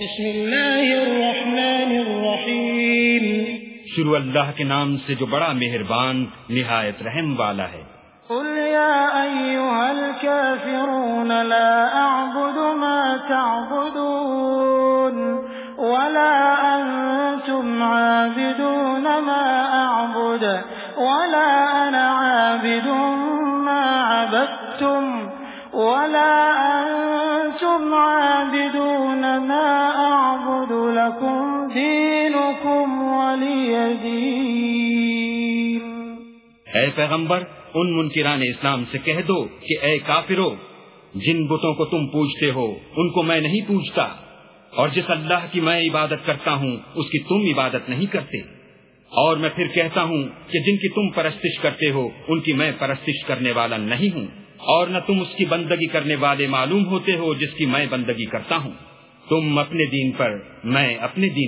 بسم الله الرحمن الرحيم شروع اللہ کے نام سے جو بڑا مہربان نہایت رحم والا ہے۔ قل يا أيها الكافرون لا أعبد ما تعبدون ولا أنتم عابدون ما أعبد ولا أنا عابد ما عبدتم ولا أنتم عابدون ما أعبد لكم دينكم ولي دين اے پیغمبر، ان منکران اسلام سے کہہ دو کہ اے کافرو جن بتوں کو تم پوچھتے ہو، ان کو میں نہیں پوچھتا اور جس اللہ کی میں عبادت کرتا ہوں، اس کی تم عبادت نہیں کرتے۔ اور میں پھر کہتا ہوں کہ جن کی تم پرستش کرتے ہو، ان کی میں پرستش کرنے والا نہیں ہوں۔ اور نہ تم اس کی بندگی کرنے والے معلوم ہوتے ہو جس کی میں بندگی کرتا ہوں۔ تم اپنے دین پر میں اپنے دین